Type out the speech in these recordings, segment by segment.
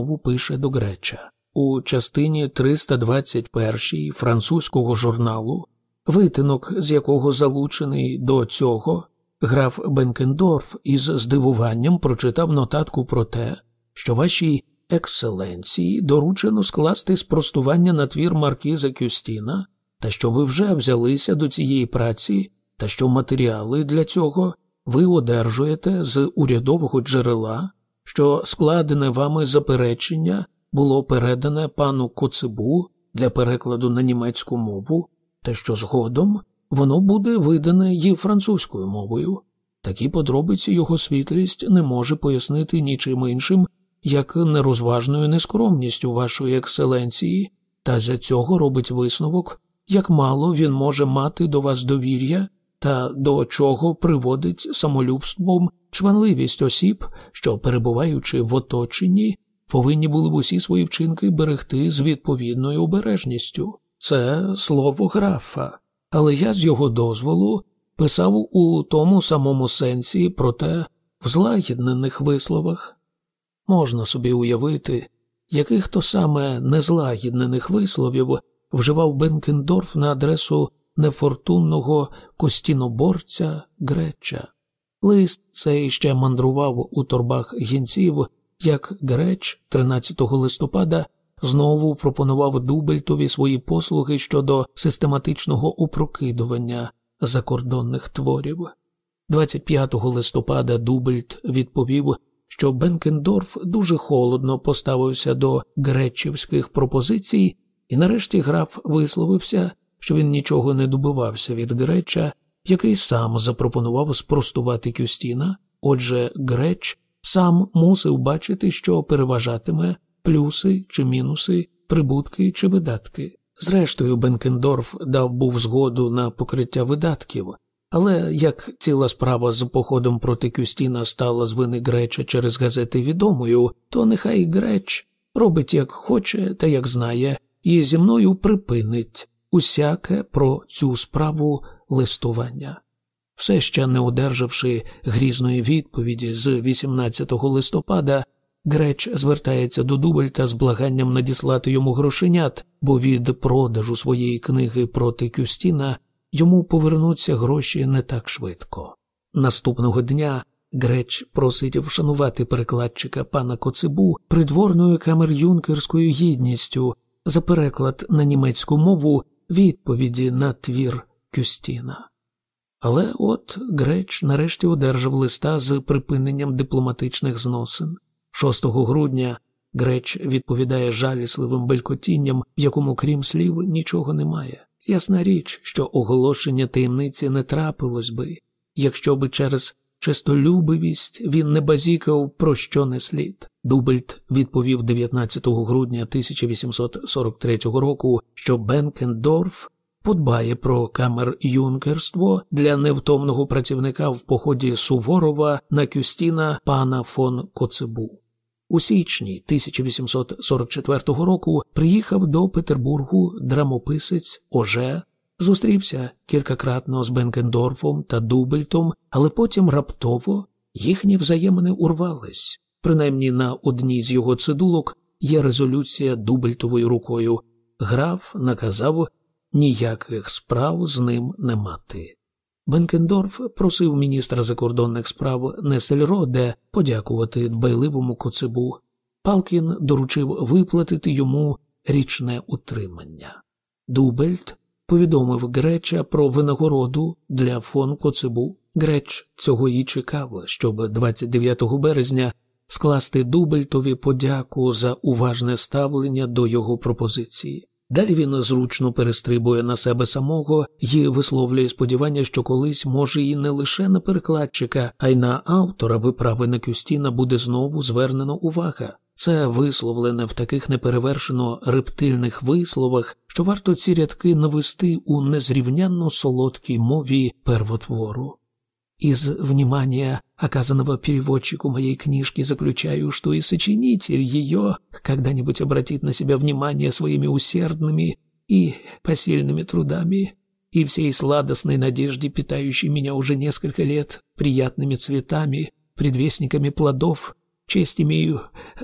знову пише до Греча. У частині 321 французького журналу, витинок з якого залучений до цього, граф Бенкендорф із здивуванням прочитав нотатку про те, що вашій екселенції доручено скласти спростування на твір маркіза Кюстіна, та що ви вже взялися до цієї праці, та що матеріали для цього ви одержуєте з урядового джерела, що складене вами заперечення було передане пану Коцебу для перекладу на німецьку мову, та що згодом воно буде видане і французькою мовою. Такі подробиці його світлість не може пояснити нічим іншим, як нерозважною нескромністю вашої екселенції, та за цього робить висновок, як мало він може мати до вас довір'я та до чого приводить самолюбством чванливість осіб, що, перебуваючи в оточенні, повинні були б усі свої вчинки берегти з відповідною обережністю. Це слово графа, але я з його дозволу писав у тому самому сенсі, проте в злагіднених висловах. Можна собі уявити, яких то саме незлагіднених висловів вживав Бенкендорф на адресу нефортунного кюстіноборця Греча. Лист цей ще мандрував у торбах гінців, як Греч 13 листопада знову пропонував Дубельтові свої послуги щодо систематичного упрокидування закордонних творів. 25 листопада Дубельт відповів, що Бенкендорф дуже холодно поставився до гречівських пропозицій, і нарешті граф висловився, що він нічого не добивався від Греча, який сам запропонував спростувати Кюстіна, отже, Греч сам мусив бачити, що переважатиме плюси чи мінуси, прибутки чи видатки. Зрештою, Бенкендорф дав був згоду на покриття видатків, але як ціла справа з походом проти Кюстіна стала з вини Греча через газети відомою, то нехай Греч робить як хоче та як знає, і зі мною припинить усяке про цю справу листування. Все ще не одержавши грізної відповіді з 18 листопада, Греч звертається до Дубельта з благанням надіслати йому грошенят, бо від продажу своєї книги проти Кюстіна йому повернуться гроші не так швидко. Наступного дня Греч просить вшанувати перекладчика пана Коцибу придворною камер-юнкерською гідністю за переклад на німецьку мову відповіді на твір Кюстіна. Але от Греч нарешті одержав листа з припиненням дипломатичних зносин. 6 грудня Греч відповідає жалісливим белькотінням, в якому, крім слів, нічого немає. Ясна річ, що оголошення таємниці не трапилось би, якщо би через чистолюбивість він не базікав про що не слід. Дубельт відповів 19 грудня 1843 року, що Бенкендорф подбає про камер юнкерство для невтомного працівника в поході Суворова на Кюстіна пана фон Коцебу. У січні 1844 року приїхав до Петербургу драмописець Оже, зустрівся кількакратно з Бенкендорфом та Дубельтом, але потім раптово їхні взаємини урвались. Принаймні на одній з його цидулок є резолюція Дубельтовою рукою. Граф наказав ніяких справ з ним не мати. Бенкендорф просив міністра закордонних справ Несельроде подякувати дбайливому коцебу. Палкін доручив виплатити йому річне утримання. Дубельт повідомив Греча про винагороду для фон Коцебу. Греч цього і чекав, щоб 29 березня скласти Дубельтові подяку за уважне ставлення до його пропозиції. Далі він зручно перестрибує на себе самого і висловлює сподівання, що колись може і не лише на перекладчика, а й на автора виправи на Кюстіна буде знову звернено увага. Це висловлене в таких неперевершено рептильних висловах, що варто ці рядки навести у незрівнянно солодкій мові первотвору. Из внимания, оказанного переводчику моей книжки, заключаю, что и сочинитель ее когда-нибудь обратит на себя внимание своими усердными и посильными трудами, и всей сладостной надежде, питающей меня уже несколько лет приятными цветами, предвестниками плодов, Честь имею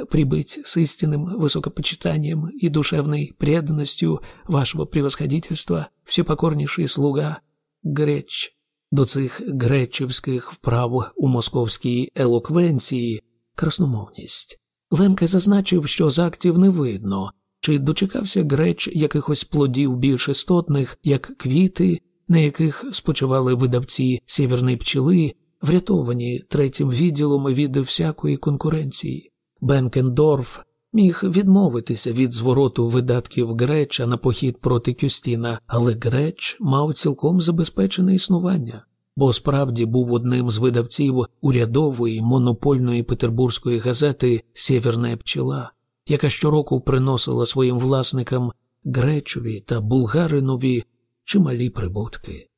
прибыть с истинным высокопочитанием и душевной преданностью вашего превосходительства, всепокорнейший слуга Греч. До цих гречівських вправ у московській елоквенції красномовність. Лемке зазначив, що з актів не видно, чи дочекався греч якихось плодів більш істотних, як квіти, на яких спочивали видавці сєвєрної пчели, врятовані третім відділом від всякої конкуренції. Бенкендорф міг відмовитися від звороту видатків Греча на похід проти Кюстіна, але Греч мав цілком забезпечене існування, бо справді був одним з видавців урядової монопольної петербурзької газети Сєвєрна пчела, яка щороку приносила своїм власникам Гречові та Булгаринові чималі прибутки.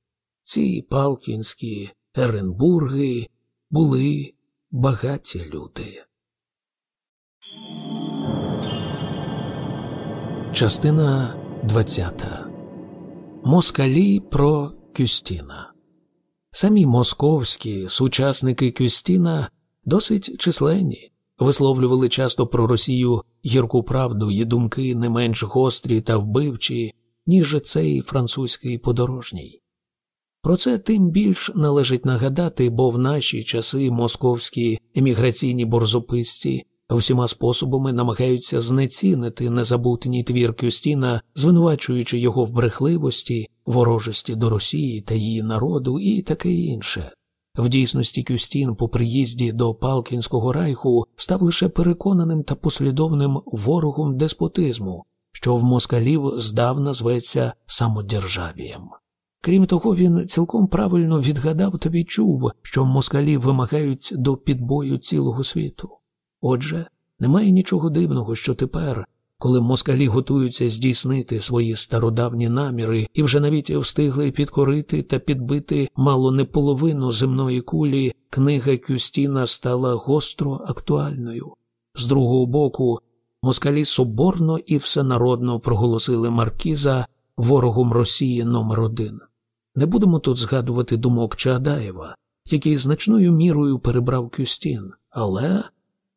Ці палкінські Еренбурги були багаті люди. Частина 20 Москалі про Кюстіна. Самі московські сучасники Кюстіна досить численні, висловлювали часто про Росію гірку правду і думки не менш гострі та вбивчі, ніж цей французький подорожній. Про це тим більш належить нагадати, бо в наші часи московські еміграційні борзописці всіма способами намагаються знецінити незабутній твір Кюстіна, звинувачуючи його в брехливості, ворожості до Росії та її народу і таке інше. В дійсності Кюстін по приїзді до Палкінського райху став лише переконаним та послідовним ворогом деспотизму, що в москалів здавна зветься самодержавієм. Крім того, він цілком правильно відгадав та відчув, що москалі вимагають до підбою цілого світу. Отже, немає нічого дивного, що тепер, коли москалі готуються здійснити свої стародавні наміри і вже навіть встигли підкорити та підбити мало не половину земної кулі, книга Кюстіна стала гостро актуальною. З другого боку, москалі соборно і всенародно проголосили Маркіза ворогом Росії номер один. Не будемо тут згадувати думок Чаадаєва, який значною мірою перебрав Кюстін, але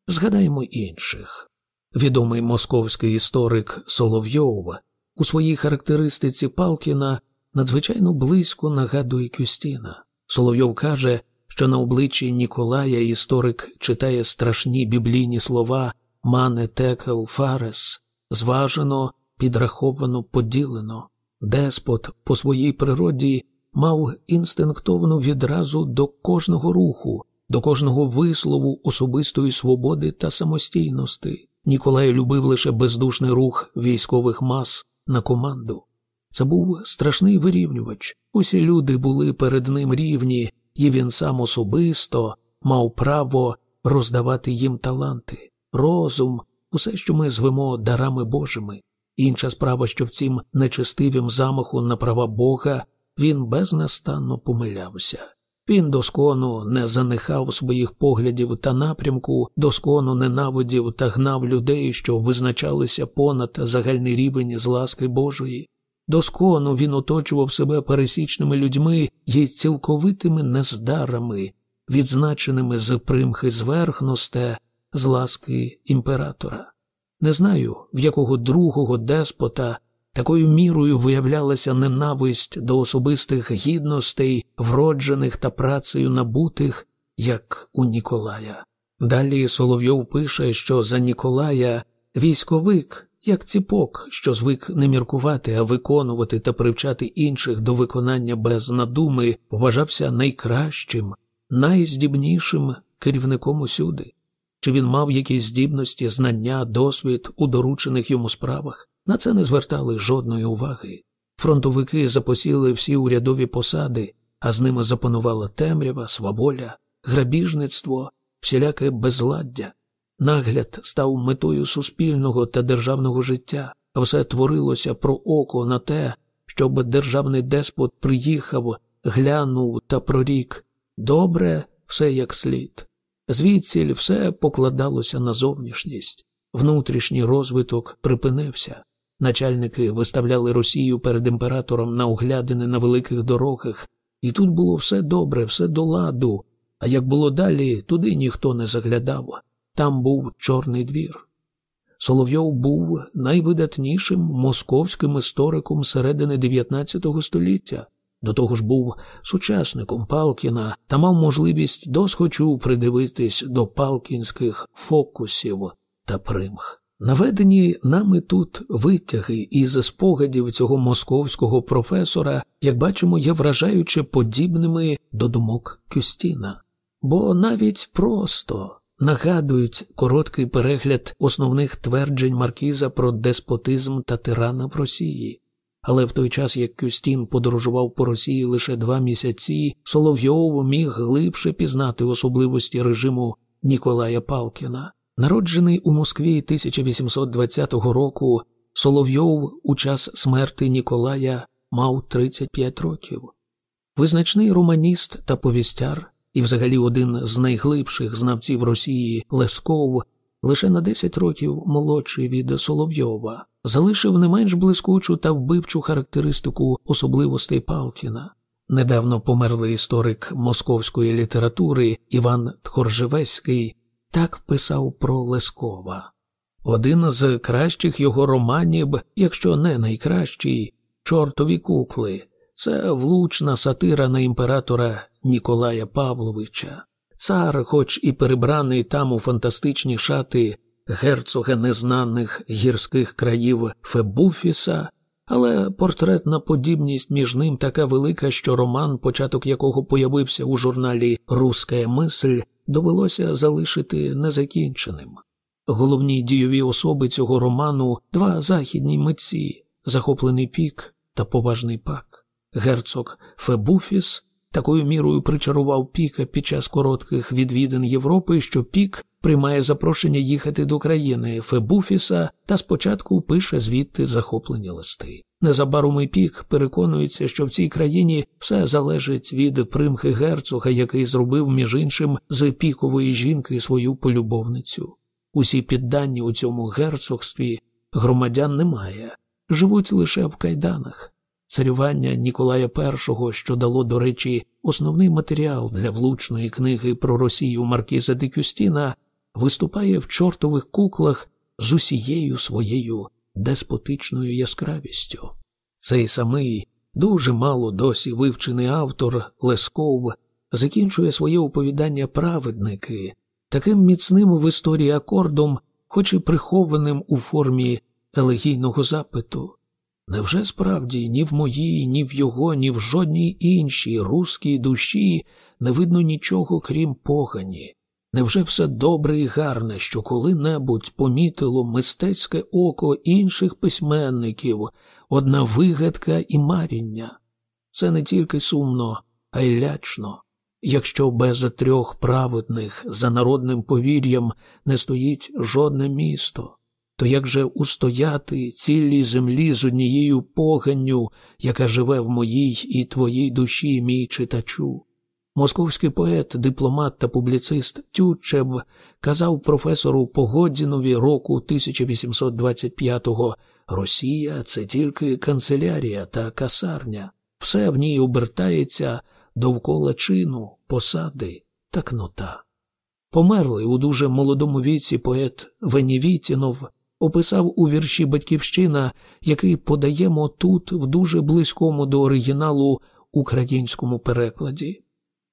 згадаємо інших. Відомий московський історик Соловйов у своїй характеристиці Палкіна надзвичайно близько нагадує Кюстіна. Соловйов каже, що на обличчі Ніколая історик читає страшні біблійні слова мане, текел, фарес, зважено, підраховано, поділено. Деспот по своїй природі мав інстинктовну відразу до кожного руху, до кожного вислову особистої свободи та самостійності. Ніколай любив лише бездушний рух військових мас на команду. Це був страшний вирівнювач. Усі люди були перед ним рівні, і він сам особисто мав право роздавати їм таланти, розум, усе, що ми звемо дарами Божими. Інша справа, що в цім нечестивім замаху на права Бога він безнастанно помилявся. Він доскону не занихав своїх поглядів та напрямку, доскону ненавидів та гнав людей, що визначалися понад загальний рівень з ласки Божої. Доскону він оточував себе пересічними людьми і цілковитими нездарами, відзначеними з примхи зверхносте з ласки імператора. Не знаю, в якого другого деспота такою мірою виявлялася ненависть до особистих гідностей, вроджених та працею набутих, як у Ніколая. Далі Соловйов пише, що за Ніколая військовик, як ціпок, що звик не міркувати, а виконувати та привчати інших до виконання без надуми, вважався найкращим, найздібнішим керівником усюди. Чи він мав якісь здібності, знання, досвід у доручених йому справах? На це не звертали жодної уваги. Фронтовики запосіли всі урядові посади, а з ними запанувала темрява, сваволя, грабіжництво, всіляке безладдя. Нагляд став метою суспільного та державного життя, а все творилося про око на те, щоб державний деспот приїхав, глянув та прорік добре, все як слід. Звідсіль все покладалося на зовнішність, внутрішній розвиток припинився. Начальники виставляли Росію перед імператором на оглядини на великих дорогах, і тут було все добре, все до ладу, а як було далі, туди ніхто не заглядав. там був Чорний двір. Соловйов був найвидатнішим московським істориком середини XIX століття, до того ж був сучасником Палкіна та мав можливість досхочу придивитись до палкінських фокусів та примх. Наведені нами тут витяги із спогадів цього московського професора, як бачимо, є вражаюче подібними до думок Кюстіна, бо навіть просто нагадують короткий перегляд основних тверджень Маркіза про деспотизм та тирана в Росії. Але в той час, як Кюстін подорожував по Росії лише два місяці, Соловйов міг глибше пізнати особливості режиму Ніколая Палкіна. Народжений у Москві 1820 року, Соловйов у час смерти Ніколая мав 35 років. Визначний романіст та повістяр, і, взагалі, один з найглибших знавців Росії Лесков, лише на 10 років молодший від Соловйова, залишив не менш блискучу та вбивчу характеристику особливостей Палкіна. Недавно померлий історик московської літератури Іван Тхоржевеський так писав про Лескова. Один з кращих його романів, якщо не найкращий, чортові кукли, це влучна сатира на імператора Ніколая Павловича. Цар, хоч і перебраний там у фантастичні шати герцога незнаних гірських країв Фебуфіса, але портретна подібність між ним така велика, що роман, початок якого появився у журналі Руська мисль, довелося залишити незакінченим. Головні дійові особи цього роману два західні митці, захоплений пік та поважний пак. Герцог Фебуфіс такою мірою причарував Піка під час коротких відвідин Європи, що Пік приймає запрошення їхати до країни Фебуфіса та спочатку пише звідти захоплені листи. Незабаром і Пік переконується, що в цій країні все залежить від примхи герцога, який зробив, між іншим, з пікової жінки свою полюбовницю. Усі піддані у цьому герцогстві громадян немає, живуть лише в кайданах. Царювання Ніколая І, що дало, до речі, основний матеріал для влучної книги про Росію Маркіза де Кюстіна, виступає в чортових куклах з усією своєю деспотичною яскравістю. Цей самий, дуже мало досі вивчений автор Лесков закінчує своє оповідання праведники таким міцним в історії акордом, хоч і прихованим у формі елегійного запиту. Невже справді ні в моїй, ні в його, ні в жодній іншій руській душі не видно нічого, крім погані? Невже все добре і гарне, що коли-небудь помітило мистецьке око інших письменників, одна вигадка і маріння? Це не тільки сумно, а й лячно. Якщо без трьох праведних за народним повір'ям не стоїть жодне місто, то як же устояти цілій землі з однією поганню, яка живе в моїй і твоїй душі, мій читачу? Московський поет, дипломат та публіцист Тютчеб казав професору Погодінові року 1825-го Росія це тільки канцелярія та касарня, все в ній обертається довкола чину, посади та кнота. Померлий у дуже молодому віці поет Венівітінов описав у вірші Батьківщина, який подаємо тут в дуже близькому до оригіналу українському перекладі.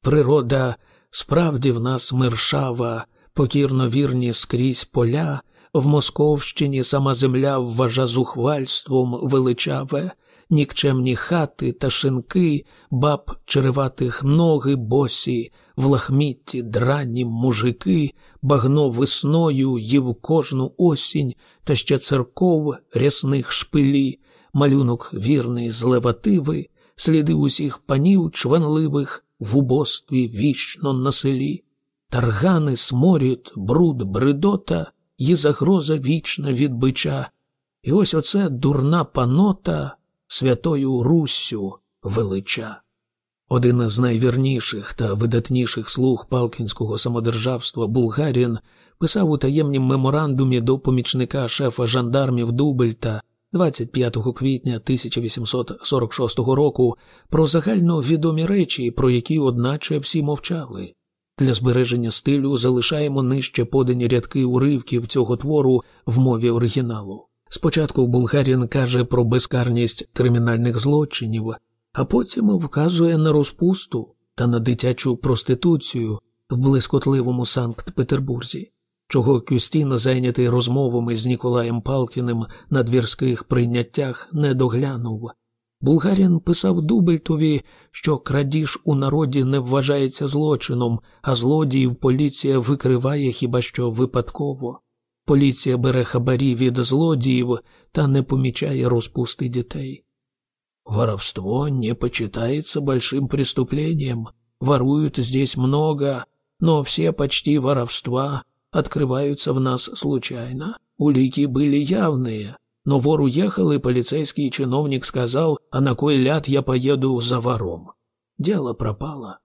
Природа справді в нас миршава, покірно вірні скрізь поля, в Московщині сама земля вважа зухвальством величаве, нікчемні хати та шинки, баб череватих ноги босі, в лахмітті дранні мужики, багно весною їв кожну осінь, та ще церков рясних шпилі, малюнок вірний з левативи, сліди усіх панів чванливих в убостві вічно на селі, таргани, сморід, бруд, бредота і загроза вічна від бича. І ось оце дурна панота святою Руссю велича. Один з найвірніших та видатніших слуг Палкінського самодержавства Булгарін писав у таємнім меморандумі до помічника шефа жандармів Дубельта 25 квітня 1846 року про загально відомі речі, про які, одначе, всі мовчали. Для збереження стилю залишаємо нижче подані рядки уривків цього твору в мові оригіналу. Спочатку Булгарін каже про безкарність кримінальних злочинів, а потім вказує на розпусту та на дитячу проституцію в блискотливому Санкт Петербурзі, чого Кюстін, зайнятий розмовами з Ніколаєм Палкіним на двірських прийняттях, не доглянув. Булгарін писав Дубельтові, що крадіж у народі не вважається злочином, а злодіїв поліція викриває хіба що випадково. Поліція бере хабарі від злодіїв та не помічає розпусти дітей. Воровство не почитается большим преступлением. Воруют здесь много, но все почти воровства открываются в нас случайно. Улики были явные, но вор уехал, и полицейский чиновник сказал, а на кой ляд я поеду за вором. Дело пропало.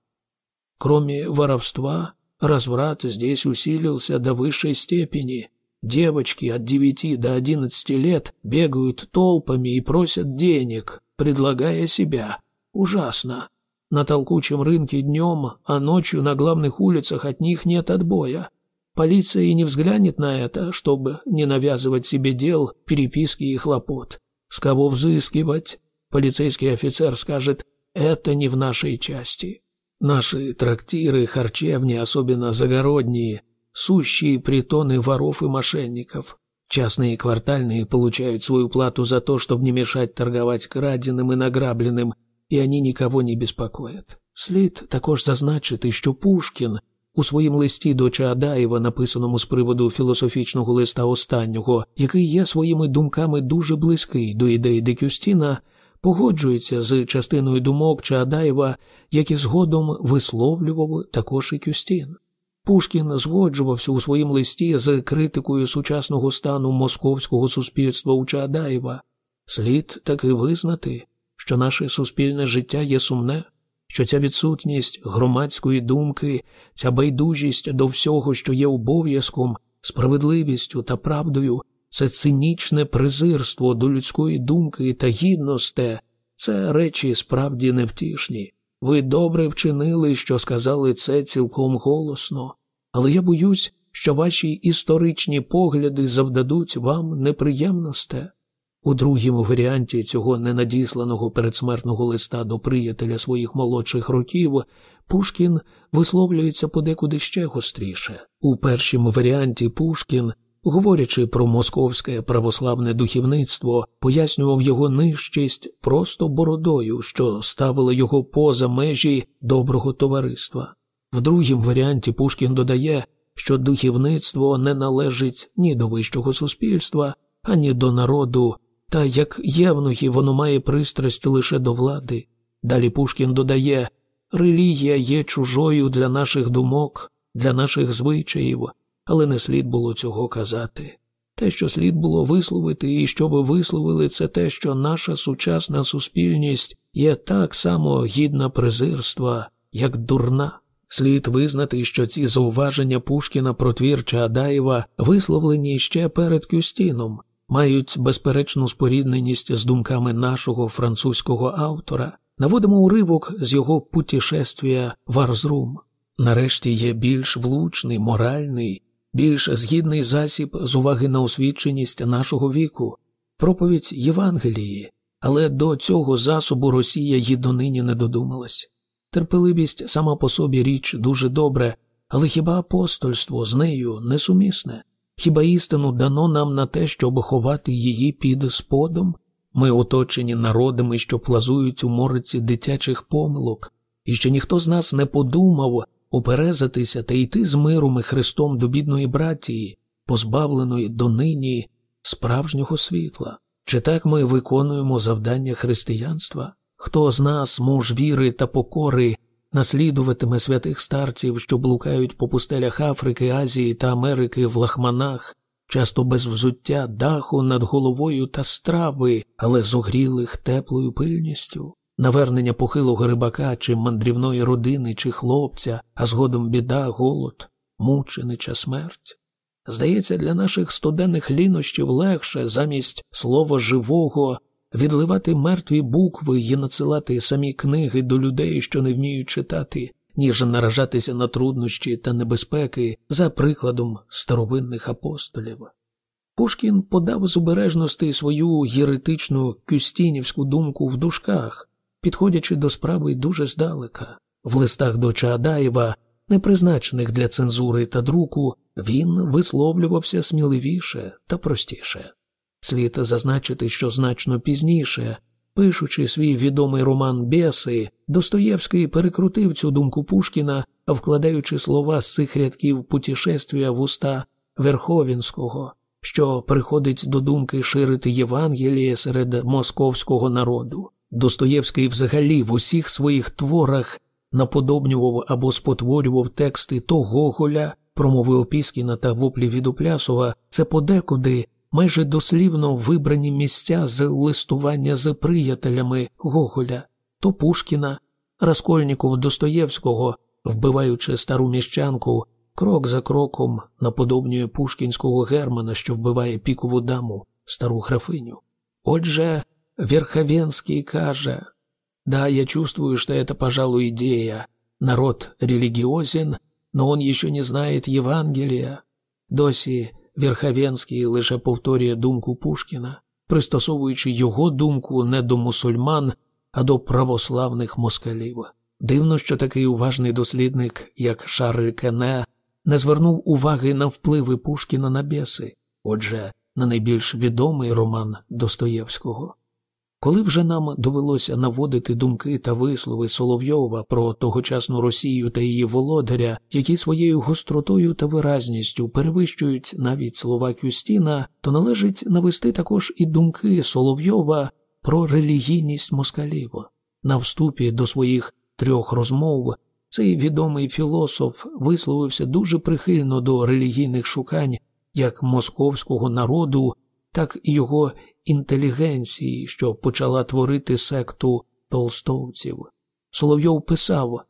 Кроме воровства, разврат здесь усилился до высшей степени. Девочки от девяти до одиннадцати лет бегают толпами и просят денег, предлагая себя. Ужасно. На толкучем рынке днем, а ночью на главных улицах от них нет отбоя. Полиция и не взглянет на это, чтобы не навязывать себе дел, переписки и хлопот. С кого взыскивать? Полицейский офицер скажет «это не в нашей части». Наши трактиры, харчевни, особенно загородние, сущие притоны воров и мошенников. Частные квартальные получают свою плату за то, чтобы не мешать торговать краденым и награбленным, и они никого не беспокоят. Слід також зазначити, що Пушкін – у своїм листі до Чаадаєва, написаному з приводу філософічного листа останнього, який є своїми думками дуже близький до ідеї Декюстіна, погоджується з частиною думок Чаадаєва, які згодом висловлював також і Кюстін. Пушкін згоджувався у своїм листі з критикою сучасного стану московського суспільства у Чаадаєва. Слід таки визнати, що наше суспільне життя є сумне що ця відсутність громадської думки, ця байдужість до всього, що є обов'язком, справедливістю та правдою, це цинічне презирство до людської думки та гідності, це речі справді невтішні. Ви добре вчинили, що сказали це цілком голосно, але я боюсь, що ваші історичні погляди завдадуть вам неприємносте. У другому варіанті цього ненадісланого передсмертного листа до приятеля своїх молодших років Пушкін висловлюється подекуди ще гостріше. У першому варіанті Пушкін, говорячи про московське православне духовництво, пояснював його нижчість просто бородою, що ставило його поза межі доброго товариства. В другому варіанті Пушкін додає, що духовництво не належить ні до вищого суспільства, ані до народу. Та як євнухи воно має пристрасть лише до влади. Далі Пушкін додає релігія є чужою для наших думок, для наших звичаїв, але не слід було цього казати. Те, що слід було висловити, і що ви висловили, це те, що наша сучасна суспільність є так само гідна презирства, як дурна. Слід визнати, що ці зауваження Пушкіна про твір Чаадаєва висловлені ще перед Кюстіном мають безперечну спорідненість з думками нашого французького автора. Наводимо уривок з його путешествія в Арзрум. Нарешті є більш влучний, моральний, більш згідний засіб з уваги на освіченість нашого віку, проповідь Євангелії, але до цього засобу Росія й донині не додумалась. Терпеливість сама по собі річ дуже добре, але хіба апостольство з нею несумісне? Хіба істину дано нам на те, щоб ховати її під сподом? Ми оточені народами, що плазують у мориці дитячих помилок, і ще ніхто з нас не подумав оперезатися та йти з миром і Христом до бідної братії, позбавленої донині справжнього світла. Чи так ми виконуємо завдання християнства? Хто з нас, муж віри та покори, наслідуватиме святих старців, що блукають по пустелях Африки, Азії та Америки в лахманах, часто без взуття, даху над головою та страви, але зогрілих теплою пильністю, навернення похилого рибака чи мандрівної родини чи хлопця, а згодом біда, голод, мученича смерть. Здається, для наших студенних лінощів легше замість слова живого відливати мертві букви і надсилати самі книги до людей, що не вміють читати, ніж наражатися на труднощі та небезпеки за прикладом старовинних апостолів. Пушкін подав з обережності свою єретичну кюстінівську думку в дужках, підходячи до справи дуже здалека. В листах до Чаадаєва, не призначених для цензури та друку, він висловлювався сміливіше та простіше. Слід зазначити, що значно пізніше, пишучи свій відомий роман Беси, Достоєвський перекрутив цю думку Пушкіна, вкладаючи слова з цих рядків путешествія в уста Верховінського, що приходить до думки ширити Євангеліє серед московського народу. Достоєвський взагалі в усіх своїх творах наподобнював або спотворював тексти то Гоголя, промови Опіскіна та воплі Відоплясова, це подекуди майже дослівно вибрані місця з листування з приятелями Гоголя, то Пушкіна, Раскольніков Достоєвського, вбиваючи стару міщанку, крок за кроком наподобнює пушкінського германа, що вбиває пікову даму, стару графиню. Отже, Верховенский каже, да, я чувствую, что это, пожалуй, идея. Народ религиозен, но он еще не знает Євангелія. Досі Верховенський лише повторює думку Пушкіна, пристосовуючи його думку не до мусульман, а до православних москалів. Дивно, що такий уважний дослідник, як Шарль Кене, не звернув уваги на впливи Пушкіна на бєси, отже, на найбільш відомий роман Достоєвського. Коли вже нам довелося наводити думки та вислови Соловйова про тогочасну Росію та її володаря, які своєю гостротою та виразністю перевищують навіть слова Кюстіна, то належить навести також і думки Соловйова про релігійність москалів. На вступі до своїх трьох розмов цей відомий філософ висловився дуже прихильно до релігійних шукань як московського народу, так і його інтелігенції, що почала творити секту толстовців. Соловйов писав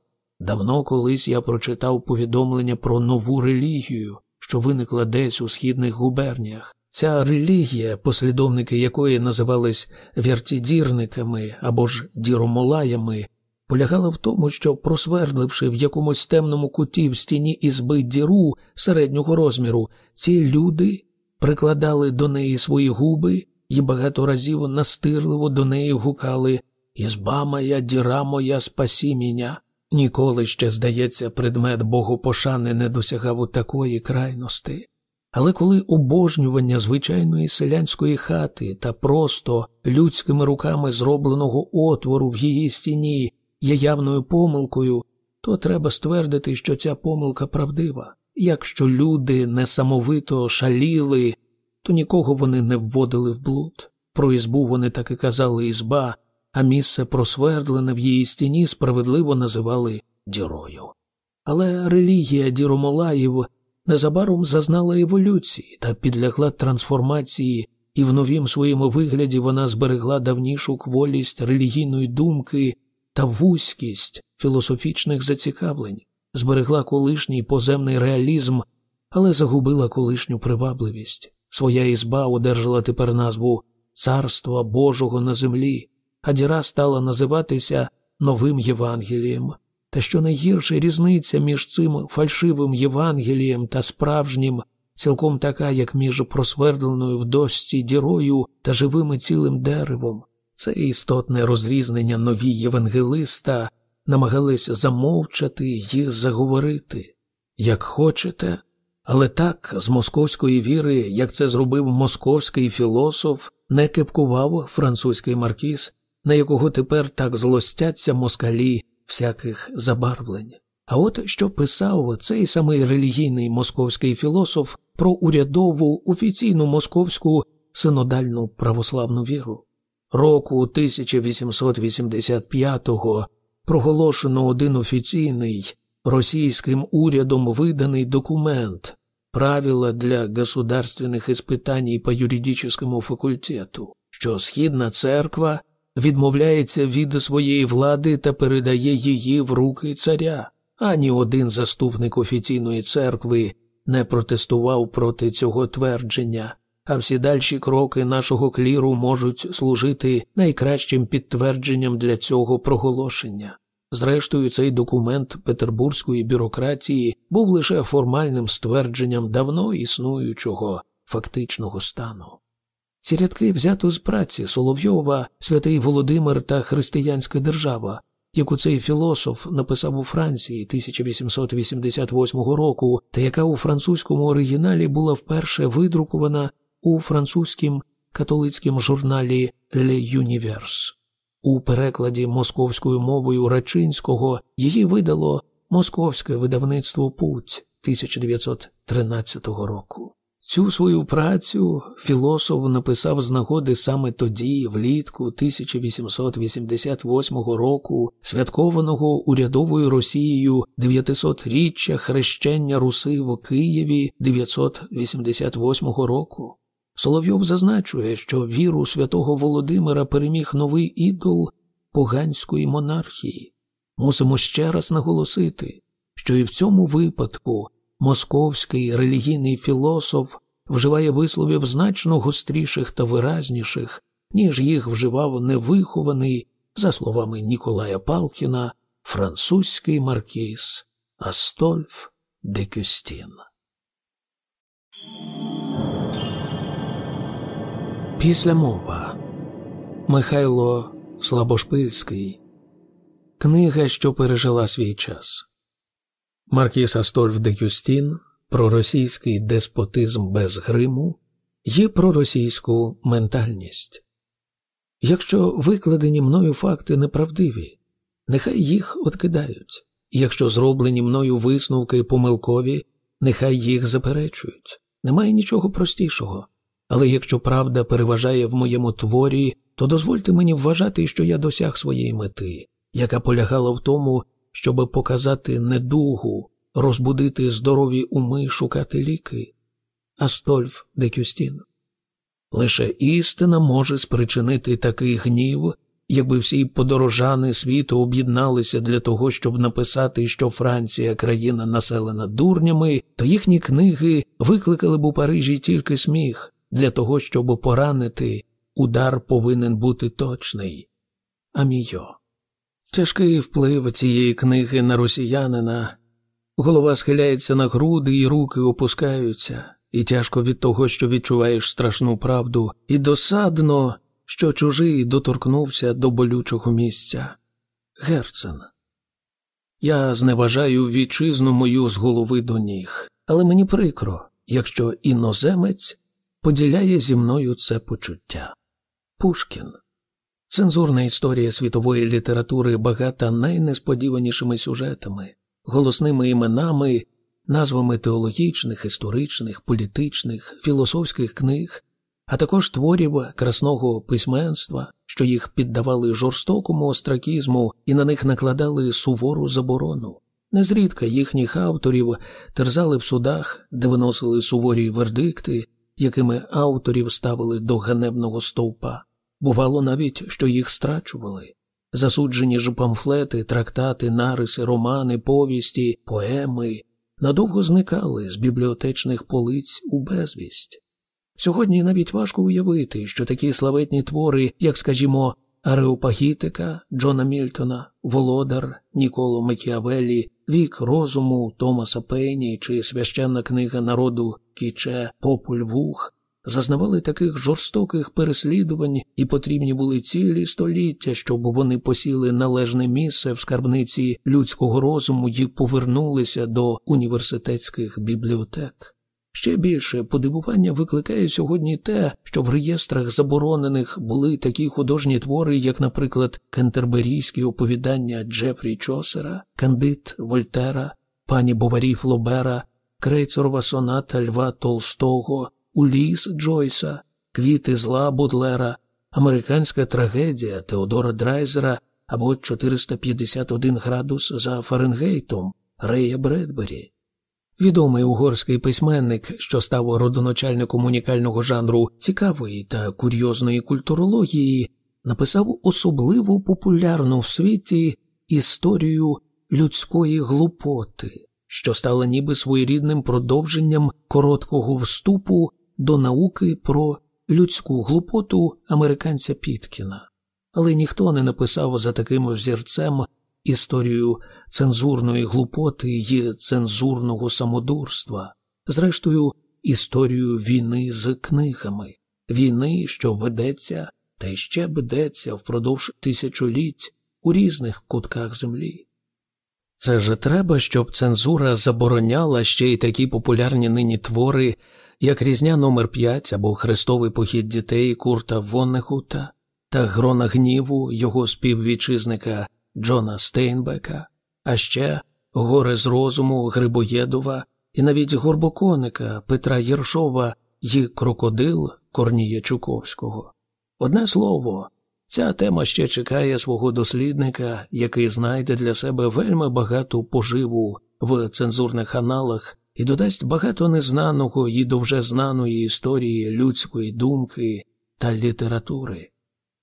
давно колись я прочитав повідомлення про нову релігію, що виникла десь у східних губерніях. Ця релігія, послідовники якої називались вертідірниками або ж діромолаями, полягала в тому, що, просвердливши в якомусь темному куті в стіні ізби діру середнього розміру, ці люди прикладали до неї свої губи і багато разів настирливо до неї гукали Ізба моя, діра моя, спасі мене. Ніколи ще, здається, предмет богопошани не досягав у такої крайності. Але коли обожнювання звичайної селянської хати та просто людськими руками зробленого отвору в її стіні є явною помилкою, то треба ствердити, що ця помилка правдива. Якщо люди несамовито шаліли, то нікого вони не вводили в блуд. Про ізбу вони так і казали ізба, а місце просвердлене в її стіні справедливо називали дірою. Але релігія Діромолаїв незабаром зазнала еволюції та підлягла трансформації, і в новім своєму вигляді вона зберегла давнішу кволість релігійної думки та вузькість філософічних зацікавлень, зберегла колишній поземний реалізм, але загубила колишню привабливість. Своя ізба одержала тепер назву Царства Божого на землі, а діра стала називатися Новим Євангелієм. Та що найгірше різниця між цим фальшивим Євангелієм та справжнім, цілком така, як між просвердленою в дошці дірою та живим цілим деревом. Це істотне розрізнення нові євангелиста намагалися замовчати й заговорити. Як хочете, але так, з московської віри, як це зробив московський філософ, не кепкував французький маркіз, на якого тепер так злостяться москалі всяких забарвлень. А от що писав цей самий релігійний московський філософ про урядову офіційну московську синодальну православну віру. Року 1885-го проголошено один офіційний російським урядом виданий документ «Правила для государственных испытаний по юридическому факультету, що Східна церква відмовляється від своєї влади та передає її в руки царя. Ані один заступник офіційної церкви не протестував проти цього твердження, а всі дальші кроки нашого кліру можуть служити найкращим підтвердженням для цього проголошення. Зрештою, цей документ петербурзької бюрократії був лише формальним ствердженням давно існуючого фактичного стану. Ці рядки взято з праці Соловйова, Святий Володимир та Християнська держава, яку цей філософ написав у Франції 1888 року, та яка у французькому оригіналі була вперше видрукована у французькому католицькому журналі «Le Univers». У перекладі московською мовою Рачинського її видало Московське видавництво Путь 1913 року. Цю свою працю філософ написав з нагоди саме тоді, влітку 1888 року, святкованого урядовою Росією 900-річчя хрещення Руси в Києві 988 року. Соловйов зазначує, що віру святого Володимира переміг новий ідол поганської монархії. Мусимо ще раз наголосити, що і в цьому випадку московський релігійний філософ вживає висловів значно гостріших та виразніших, ніж їх вживав невихований, за словами Ніколая Палкіна, французький маркіз Астольф де Кюстін. Після мова Михайло Слабошпильський. Книга, що пережила свій час. Маркіс Астольф де про російський деспотизм без гриму є про російську ментальність. Якщо викладені мною факти неправдиві, нехай їх откидають, якщо зроблені мною висновки помилкові, нехай їх заперечують. Немає нічого простішого. Але якщо правда переважає в моєму творі, то дозвольте мені вважати, що я досяг своєї мети, яка полягала в тому, щоб показати недугу, розбудити здорові уми, шукати ліки. Астольф де Кюстін. Лише істина може спричинити такий гнів, якби всі подорожани світу об'єдналися для того, щоб написати, що Франція країна населена дурнями, то їхні книги викликали б у Парижі тільки сміх. Для того, щоб поранити, удар повинен бути точний. Амійо. Тяжкий вплив цієї книги на росіянина. Голова схиляється на груди, і руки опускаються, і тяжко від того, що відчуваєш страшну правду, і досадно, що чужий доторкнувся до болючого місця. Герцен. Я зневажаю вітчизну мою з голови до ніг, але мені прикро, якщо іноземець поділяє зі мною це почуття. Пушкін. Цензурна історія світової літератури багата найнесподіванішими сюжетами, голосними іменами, назвами теологічних, історичних, політичних, філософських книг, а також творів красного письменства, що їх піддавали жорстокому остракізму і на них накладали сувору заборону. Незрідка їхніх авторів терзали в судах, де виносили суворі вердикти, якими авторів ставили до ганебного стовпа. Бувало навіть, що їх страчували. Засуджені ж памфлети, трактати, нариси, романи, повісті, поеми надовго зникали з бібліотечних полиць у безвість. Сьогодні навіть важко уявити, що такі славетні твори, як, скажімо, Ареопагітика Джона Мільтона, Володар, Ніколо Макіавелі, Вік розуму Томаса Пейні чи священна книга народу Кіче Популь Вух зазнавали таких жорстоких переслідувань і потрібні були цілі століття, щоб вони посіли належне місце в скарбниці людського розуму і повернулися до університетських бібліотек. Ще більше подивування викликає сьогодні те, що в реєстрах заборонених були такі художні твори, як, наприклад, кентерберійські оповідання Джефрі Чосера, Кандит Вольтера, пані Боварі Флобера, Крейцорова соната Льва Толстого, Уліс Джойса, Квіти зла Будлера, Американська трагедія Теодора Драйзера або 451 градус за Фаренгейтом Рея Бредбері. Відомий угорський письменник, що став родоначальником унікального жанру цікавої та курйозної культурології, написав особливо популярну в світі історію людської глупоти, що стала ніби своєрідним продовженням короткого вступу до науки про людську глупоту американця Піткіна. Але ніхто не написав за таким взірцем історію цензурної глупоти й цензурного самодурства, зрештою, історію війни з книгами, війни, що ведеться та ще ведеться впродовж тисячоліть у різних кутках землі. Це ж треба, щоб цензура забороняла ще й такі популярні нині твори, як Різня номер 5 або Хрестовий похід дітей Курта Воннехута та Грона гніву його співвітчизника Джона Стейнбека, а ще Горе з розуму Грибоєдова і навіть горбоконика Петра Єршова й крокодил Корнія Чуковського. Одне слово, ця тема ще чекає свого дослідника, який знайде для себе вельми багату поживу в цензурних аналах і додасть багато незнаного і до вже знаної історії людської думки та літератури.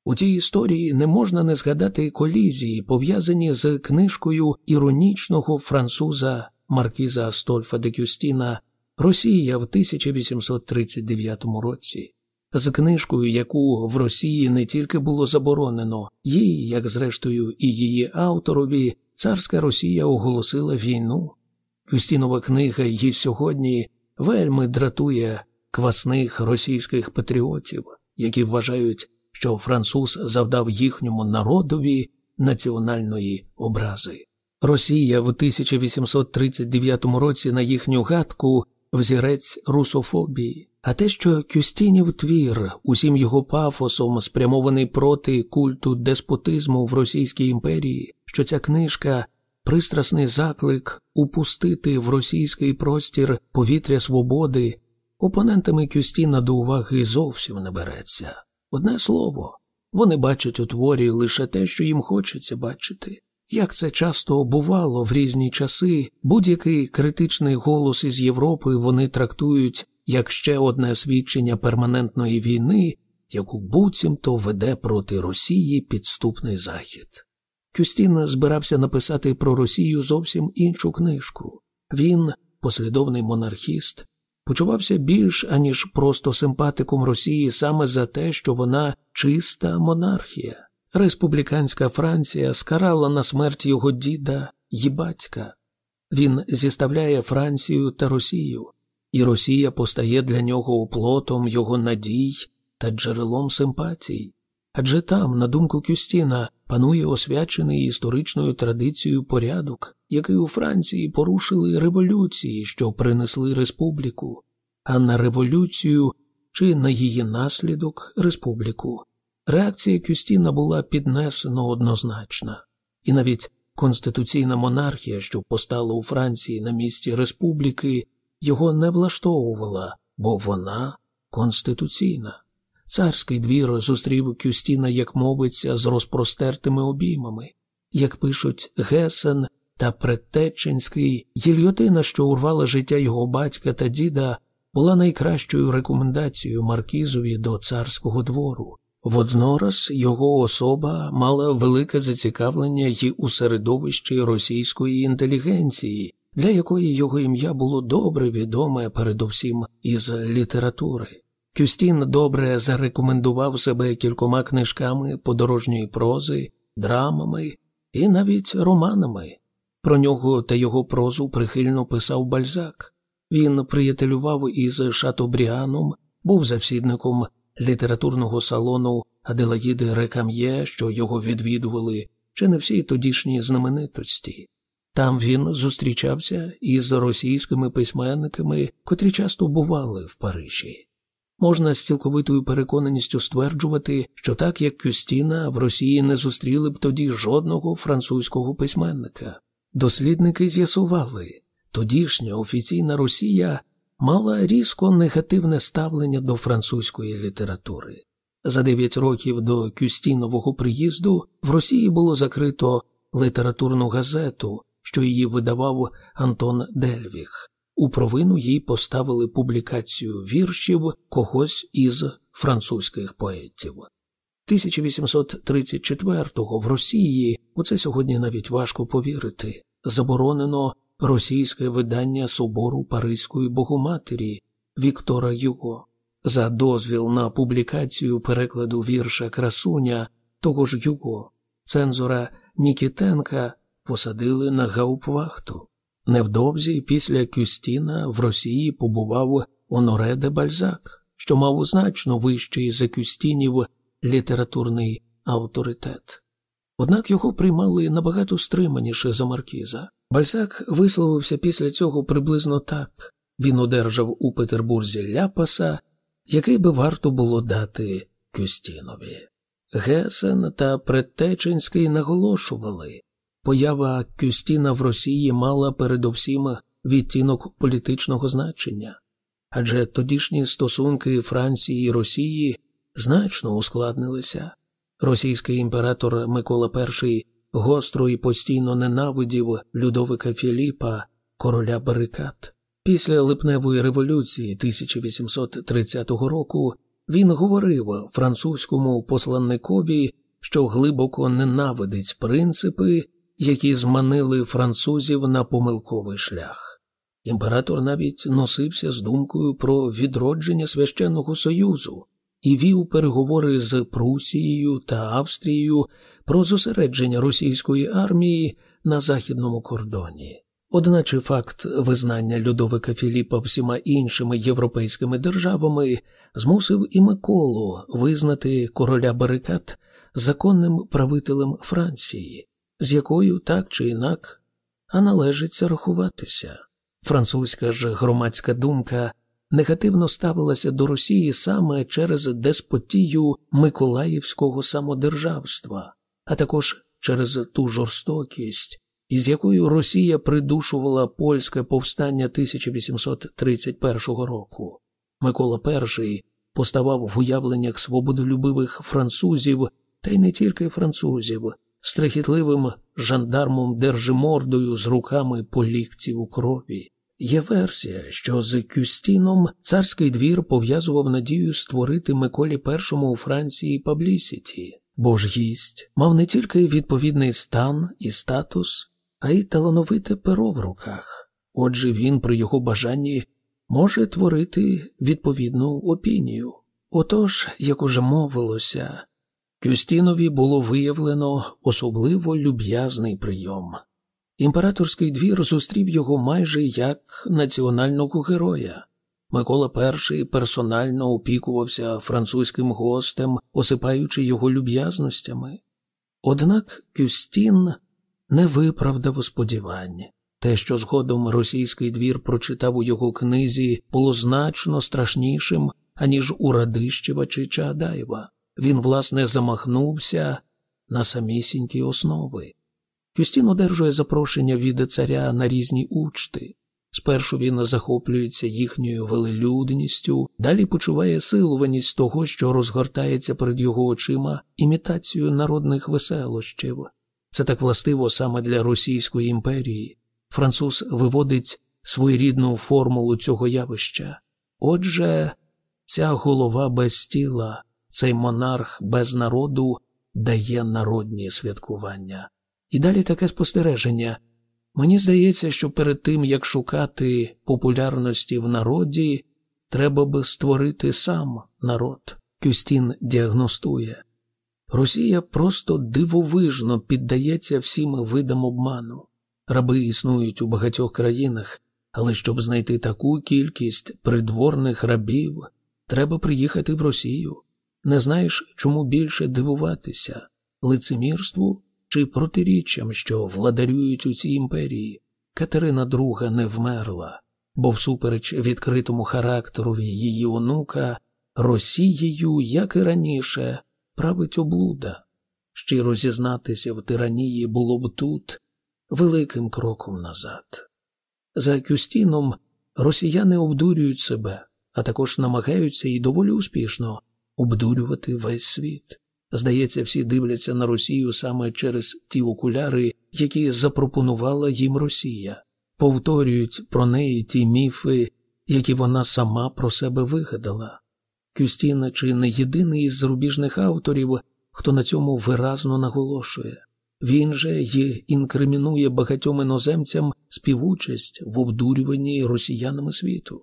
У цій історії не можна не згадати колізії, пов'язані з книжкою іронічного француза Маркіза Астольфа де Кюстіна Росія в 1839 році, з книжкою, яку в Росії не тільки було заборонено, їй, як зрештою, і її авторові, царська Росія оголосила війну. Кюстінова книга її сьогодні вельми дратує квасних російських патріотів, які вважають, що француз завдав їхньому народові національної образи. Росія в 1839 році на їхню гадку взірець русофобії, а те, що Кюстінів твір, усім його пафосом спрямований проти культу деспотизму в Російській імперії, що ця книжка пристрасний заклик упустити в російський простір повітря свободи, опонентами Кюстіна до уваги зовсім не береться. Одне слово, вони бачать у творі лише те, що їм хочеться бачити. Як це часто бувало в різні часи, будь-який критичний голос із Європи вони трактують як ще одне свідчення перманентної війни, яку буцімто веде проти Росії підступний захід. Кюстін збирався написати про Росію зовсім іншу книжку. Він, послідовний монархіст, почувався більш аніж просто симпатиком Росії саме за те, що вона чиста монархія. Республіканська Франція скарала на смерть його діда й батька. Він зіставляє Францію та Росію, і Росія постає для нього оплотом його надій та джерелом симпатій. Адже там, на думку Кюстіна, панує освячений історичною традицією порядок, який у Франції порушили революції, що принесли республіку, а на революцію чи на її наслідок республіку. Реакція Кюстіна була піднесено однозначна, і навіть конституційна монархія, що постала у Франції на місці республіки, його не влаштовувала, бо вона конституційна. Царський двір зустрів Кюстіна, як мовиться, з розпростертими обіймами, як пишуть Гесен та Предтеченський, гільйотина, що урвала життя його батька та діда, була найкращою рекомендацією Маркізові до царського двору. Воднораз його особа мала велике зацікавлення й у середовищі російської інтелігенції, для якої його ім'я було добре відоме передовсім із літератури. Кюстін добре зарекомендував себе кількома книжками подорожньої прози, драмами і навіть романами. Про нього та його прозу прихильно писав Бальзак. Він приятелював із Шатобріаном, був завсідником літературного салону Аделаїди Рекам'є, що його відвідували, чи не всі тодішні знаменитості. Там він зустрічався із російськими письменниками, котрі часто бували в Парижі. Можна з цілковитою переконаністю стверджувати, що так як Кюстіна в Росії не зустріли б тоді жодного французького письменника. Дослідники з'ясували, тодішня офіційна Росія мала різко негативне ставлення до французької літератури. За дев'ять років до Кюстінового приїзду в Росії було закрито літературну газету, що її видавав Антон Дельвіх. У провину їй поставили публікацію віршів когось із французьких поетів. 1834-го в Росії, у це сьогодні навіть важко повірити, заборонено російське видання собору Паризької Богоматері Віктора Юго. За дозвіл на публікацію перекладу вірша Красуня того ж Юго, цензора Нікітенка посадили на гауптвахту. Невдовзі після Кюстіна в Росії побував Оноре де Бальзак, що мав значно вищий за Кюстінів літературний авторитет. Однак його приймали набагато стриманіше за Маркіза. Бальзак висловився після цього приблизно так він одержав у Петербурзі ляпаса, який би варто було дати Кюстінові. Гесен та Предтеченський наголошували, поява Кюстіна в Росії мала передовсім відтінок політичного значення, адже тодішні стосунки Франції і Росії значно ускладнилися. Російський імператор Микола І гостро і постійно ненавидів Людовика Філіпа, короля барикад. Після липневої революції 1830 року він говорив французькому посланникові, що глибоко ненавидить принципи, які зманили французів на помилковий шлях. Імператор навіть носився з думкою про відродження священного союзу і вів переговори з Прусією та Австрією про зосередження російської армії на західному кордоні. Одначе факт визнання Людовика Філіпа всіма іншими європейськими державами змусив і Миколу визнати короля барикад законним правителем Франції, з якою так чи інак а належиться рахуватися. Французька ж громадська думка негативно ставилася до Росії саме через деспотію Миколаївського самодержавства, а також через ту жорстокість із якою Росія придушувала польське повстання 1831 року. Микола І поставав в уявленнях свободолюбивих французів, та й не тільки французів, страхітливим жандармом держимордою з руками по лікці у крові. Є версія, що з Кюстіном царський двір пов'язував надію створити Миколі І у Франції паблісіті, бо ж гість мав не тільки відповідний стан і статус, а й талановите перо в руках. Отже, він при його бажанні може творити відповідну опінію. Отож, як уже мовилося, Кюстінові було виявлено особливо люб'язний прийом. Імператорський двір зустрів його майже як національного героя. Микола І персонально опікувався французьким гостем, осипаючи його люб'язностями. Однак Кюстін не виправдав сподівань. Те, що згодом російський двір прочитав у його книзі, було значно страшнішим, аніж у Радищева чи Чаадаєва. Він, власне, замахнувся на самісінькі основи. Кюстін одержує запрошення від царя на різні учти. Спершу він захоплюється їхньою велелюдністю, далі почуває силуваність того, що розгортається перед його очима імітацію народних веселощів. Це так властиво саме для Російської імперії. Француз виводить своєрідну формулу цього явища. Отже, ця голова без тіла, цей монарх без народу дає народні святкування. І далі таке спостереження. Мені здається, що перед тим, як шукати популярності в народі, треба би створити сам народ. Кюстін діагностує. Росія просто дивовижно піддається всім видам обману. Раби існують у багатьох країнах, але щоб знайти таку кількість придворних рабів, треба приїхати в Росію. Не знаєш, чому більше дивуватися лицемірству чи протиріччям, що владарюють у цій імперії. Катерина II не вмерла, бо, всупереч відкритому характерові її онука, Росією, як і раніше, править облуда. Щиро зізнатися в тиранії було б тут великим кроком назад. За Кюстіном росіяни обдурюють себе, а також намагаються і доволі успішно обдурювати весь світ. Здається, всі дивляться на Росію саме через ті окуляри, які запропонувала їм Росія, повторюють про неї ті міфи, які вона сама про себе вигадала. Кюстін чи не єдиний із зарубіжних авторів, хто на цьому виразно наголошує. Він же й інкримінує багатьом іноземцям співучасть в обдурюванні росіянами світу.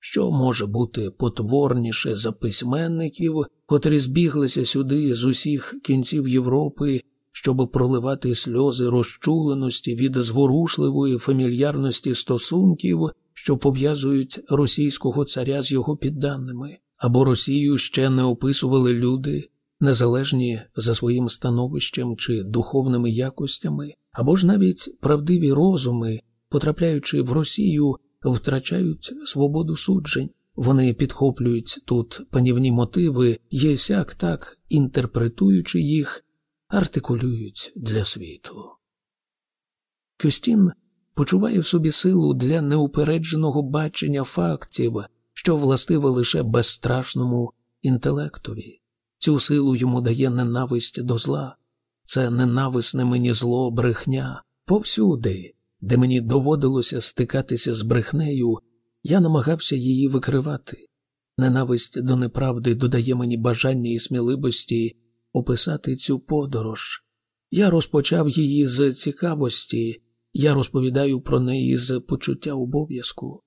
Що може бути потворніше за письменників, котрі збіглися сюди з усіх кінців Європи, щоб проливати сльози розчуленості від зворушливої фамільярності стосунків, що пов'язують російського царя з його підданими, або Росію ще не описували люди, незалежні за своїм становищем чи духовними якостями, або ж навіть правдиві розуми, потрапляючи в Росію, втрачають свободу суджень. Вони підхоплюють тут панівні мотиви, єсяк так, інтерпретуючи їх, артикулюють для світу. Кюстін почуває в собі силу для неупередженого бачення фактів, що властиве лише безстрашному інтелектові. Цю силу йому дає ненависть до зла, це ненависне мені зло брехня. Повсюди, де мені доводилося стикатися з брехнею, я намагався її викривати. Ненависть до неправди додає мені бажання і сміливості описати цю подорож. Я розпочав її з цікавості, я розповідаю про неї з почуття обов'язку.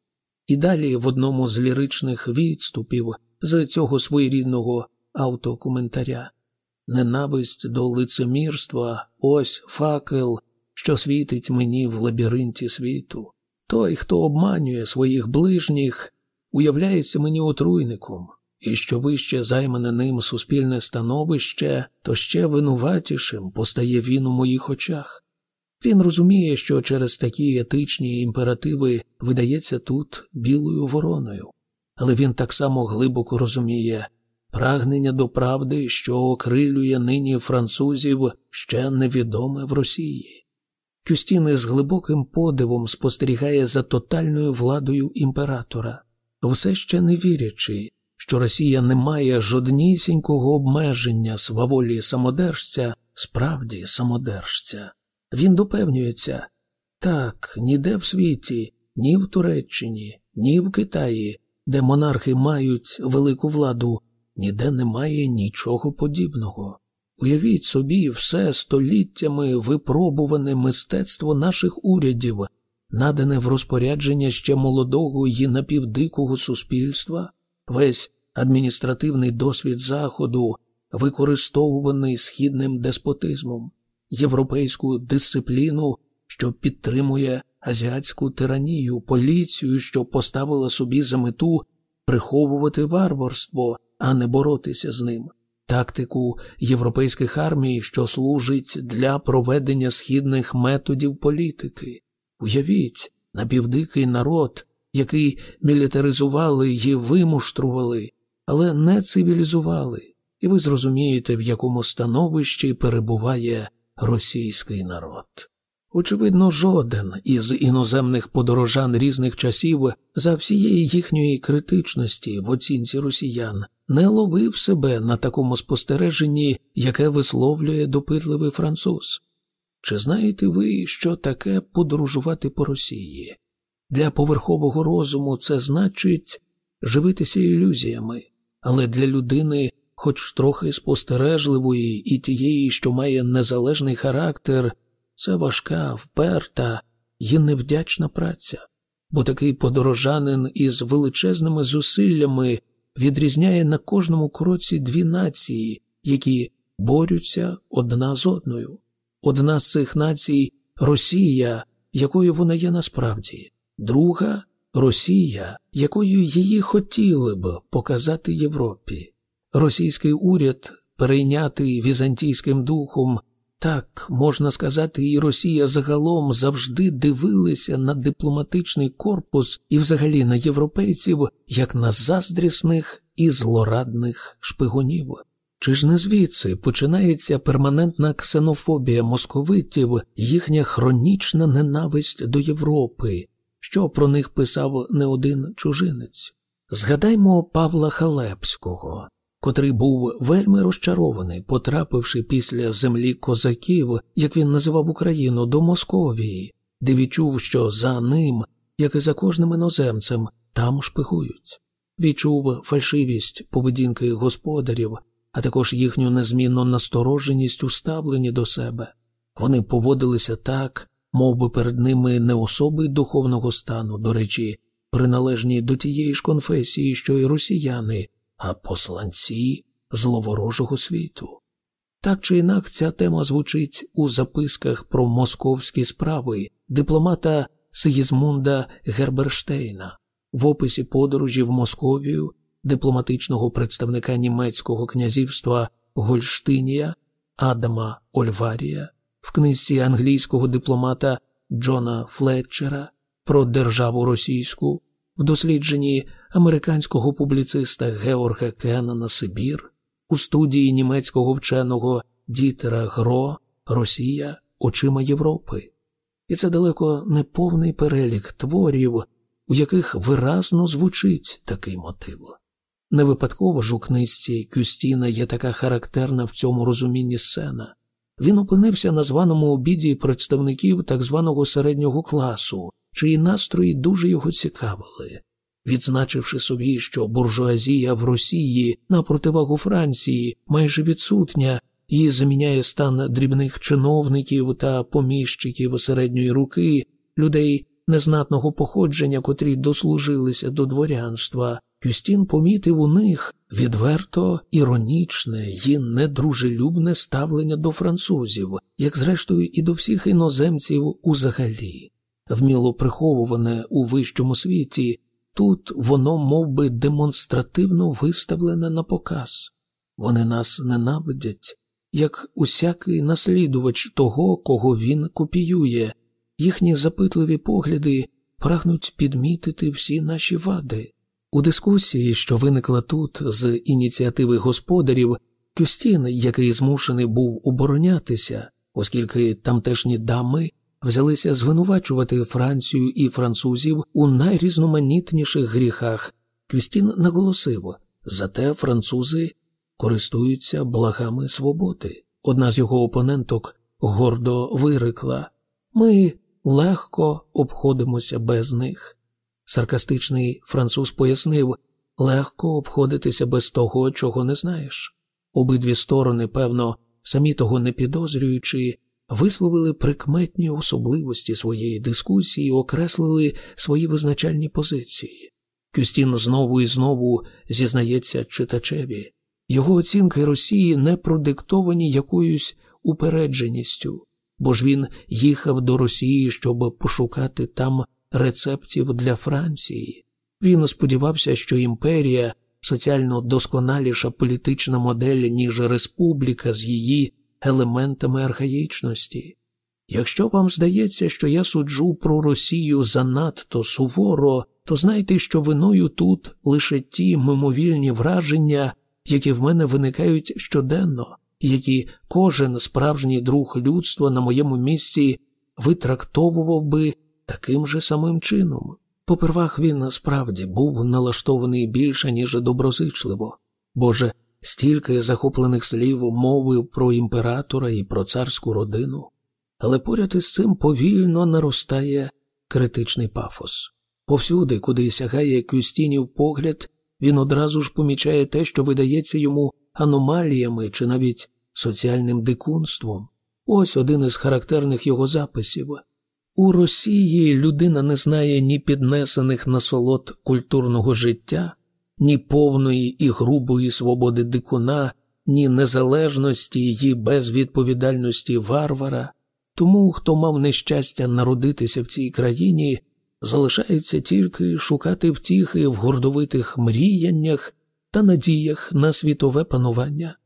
І далі в одному з ліричних відступів з цього своєрідного автокоментаря. Ненависть до лицемірства, ось факел, що світить мені в лабіринті світу. Той, хто обманює своїх ближніх, уявляється мені отруйником, і що вище займане ним суспільне становище, то ще винуватішим постає він у моїх очах. Він розуміє, що через такі етичні імперативи видається тут білою вороною, але він так само глибоко розуміє прагнення до правди, що окрилює нині французів ще невідоме в Росії. Кюстіни з глибоким подивом спостерігає за тотальною владою імператора, все ще не вірячи, що Росія не має жоднісінького обмеження сваволі самодержця, справді самодержця. Він допевнюється так, ніде в світі, ні в Туреччині, ні в Китаї, де монархи мають велику владу, ніде немає нічого подібного. Уявіть собі, все століттями випробуване мистецтво наших урядів, надане в розпорядження ще молодого і напівдикого суспільства, весь адміністративний досвід Заходу, використовуваний східним деспотизмом, європейську дисципліну, що підтримує азіатську тиранію, поліцію, що поставила собі за мету приховувати варварство, а не боротися з ним тактику європейських армій, що служить для проведення східних методів політики. Уявіть, напівдикий народ, який мілітаризували і вимуштрували, але не цивілізували, і ви зрозумієте, в якому становищі перебуває російський народ. Очевидно, жоден із іноземних подорожан різних часів за всієї їхньої критичності в оцінці росіян не ловив себе на такому спостереженні, яке висловлює допитливий француз. Чи знаєте ви, що таке подорожувати по Росії? Для поверхового розуму це значить живитися ілюзіями, але для людини, хоч трохи спостережливої і тієї, що має незалежний характер, це важка, вперта і невдячна праця, бо такий подорожанин із величезними зусиллями відрізняє на кожному кроці дві нації, які борються одна з одною. Одна з цих націй Росія, якою вона є насправді, друга Росія, якою її хотіли б показати Європі. Російський уряд, перейнятий візантійським духом, так можна сказати, і Росія загалом завжди дивилися на дипломатичний корпус і взагалі на європейців як на заздрісних і злорадних шпигунів. Чи ж не звідси починається перманентна ксенофобія московитів, їхня хронічна ненависть до Європи, що про них писав не один чужинець? Згадаймо Павла Халепського котрий був вельми розчарований, потрапивши після землі козаків, як він називав Україну, до Московії, де відчув, що за ним, як і за кожним іноземцем, там шпигують. Відчув фальшивість поведінки господарів, а також їхню незмінну настороженість у ставленні до себе. Вони поводилися так, мов би перед ними не особи духовного стану, до речі, приналежні до тієї ж конфесії, що й росіяни, а посланці зловорожого світу. Так чи інак, ця тема звучить у записках про московські справи дипломата Сигізмунда Герберштейна, в описі подорожі в Московію, дипломатичного представника німецького князівства Гольштинія Адама Ольварія, в книзі англійського дипломата Джона Флетчера про державу російську, в дослідженні американського публіциста Георга Кеннана Сибір, у студії німецького вченого Дітера Гро Росія очима Європи. І це далеко не повний перелік творів, у яких виразно звучить такий мотив. Не випадково ж у книжці Кюстіна є така характерна в цьому розумінні сцена. Він опинився на званому обіді представників так званого середнього класу, чиї настрої дуже його цікавили. Відзначивши собі, що буржуазія в Росії на противагу Франції майже відсутня, її заміняє стан дрібних чиновників та поміщиків середньої руки, людей незнатного походження, котрі дослужилися до дворянства. Кюстін помітив у них відверто іронічне і недружелюбне ставлення до французів, як зрештою і до всіх іноземців узагалі. Вміло приховуване у вищому світі, тут воно мов би, демонстративно виставлене на показ. Вони нас ненавидять, як усякий наслідувач того, кого він копіює, їхні запитливі погляди прагнуть підмітити всі наші вади. У дискусії, що виникла тут з ініціативи господарів, Кюстін, який змушений був оборонятися, оскільки тамтешні дами взялися звинувачувати Францію і французів у найрізноманітніших гріхах, Кюстін наголосив зате французи користуються благами свободи. Одна з його опоненток гордо вирикла ми легко обходимося без них. Саркастичний француз пояснив легко обходитися без того, чого не знаєш. Обидві сторони, певно, самі того не підозрюючи, висловили прикметні особливості своєї дискусії і окреслили свої визначальні позиції. Кюстін знову і знову зізнається читачеві. Його оцінки Росії не продиктовані якоюсь упередженістю, бо ж він їхав до Росії, щоб пошукати там рецептів для Франції. Він сподівався, що імперія соціально досконаліша політична модель, ніж республіка з її елементами архаїчності. Якщо вам здається, що я суджу про Росію занадто суворо, то знайте, що виною тут лише ті мимовільні враження, які в мене виникають щоденно, які кожен справжній друг людства на моєму місці витрактовував би таким же самим чином. Попервах він насправді був налаштований більше, ніж доброзичливо, боже, стільки захоплених слів мовив про імператора і про царську родину, але поряд із цим повільно наростає критичний пафос. Повсюди, куди сягає Кюстінів погляд, він одразу ж помічає те, що видається йому аномаліями чи навіть соціальним дикунством. Ось один із характерних його записів. У Росії людина не знає ні піднесених насолод культурного життя, ні повної і грубої свободи дикуна, ні незалежності її безвідповідальності варвара. Тому, хто мав нещастя народитися в цій країні, залишається тільки шукати втіхи в гордовитих мріяннях та надіях на світове панування.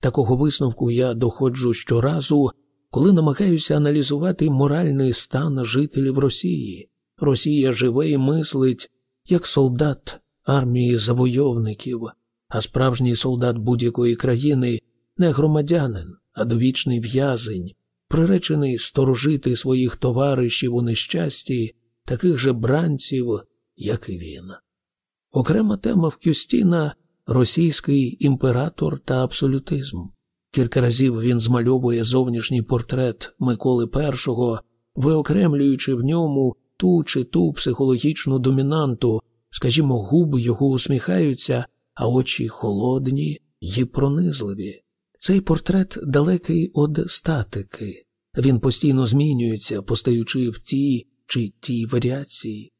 Такого висновку я доходжу щоразу коли намагаюся аналізувати моральний стан жителів Росії. Росія живе і мислить як солдат армії завойовників, а справжній солдат будь-якої країни не громадянин, а довічний в'язень, приречений сторожити своїх товаришів у нещасті, таких же бранців, як і він. Окрема тема в Кюстіна російський імператор та абсолютизм. Кілька разів він змальовує зовнішній портрет Миколи І, виокремлюючи в ньому ту чи ту психологічну домінанту, скажімо, губи його усміхаються, а очі холодні й пронизливі. Цей портрет далекий від статики, він постійно змінюється, постаючи в тій чи тій варіації.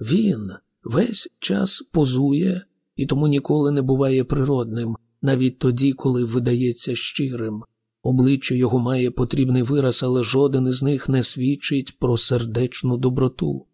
Він весь час позує і тому ніколи не буває природним навіть тоді, коли видається щирим. Обличчя його має потрібний вираз, але жоден із них не свідчить про сердечну доброту.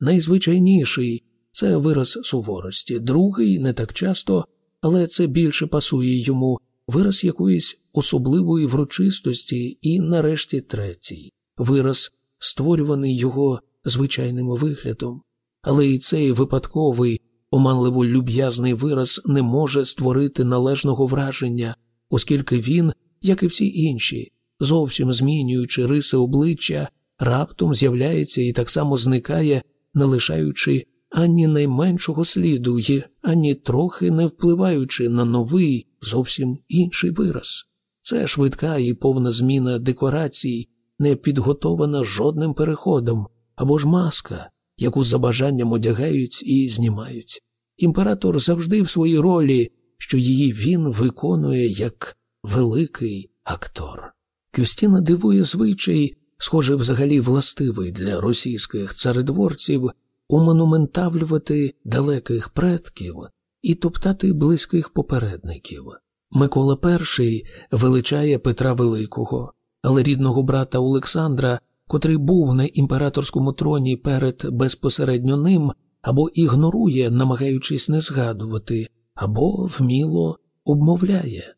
Найзвичайніший це вираз суворості, другий не так часто, але це більше пасує йому. Вираз якоїсь особливої врочистості, і, нарешті, третій. Вираз, створюваний його звичайним виглядом. Але і цей випадковий, оманливо люб'язний вираз не може створити належного враження, оскільки він, як і всі інші, зовсім змінюючи риси обличчя, раптом з'являється і так само зникає, не лишаючи ані найменшого сліду і ані трохи не впливаючи на новий, зовсім інший вираз. Це швидка і повна зміна декорацій, не підготована жодним переходом або ж маска, яку за бажанням одягають і знімають. Імператор завжди в своїй ролі, що її він виконує як великий актор. Кюстіна дивує звичай, схоже, взагалі властивий для російських царедворців, умонументавлювати далеких предків і топтати близьких попередників. Микола І величає Петра Великого, але рідного брата Олександра, котрий був на імператорському троні перед безпосередньо ним, або ігнорує, намагаючись не згадувати, або вміло обмовляє.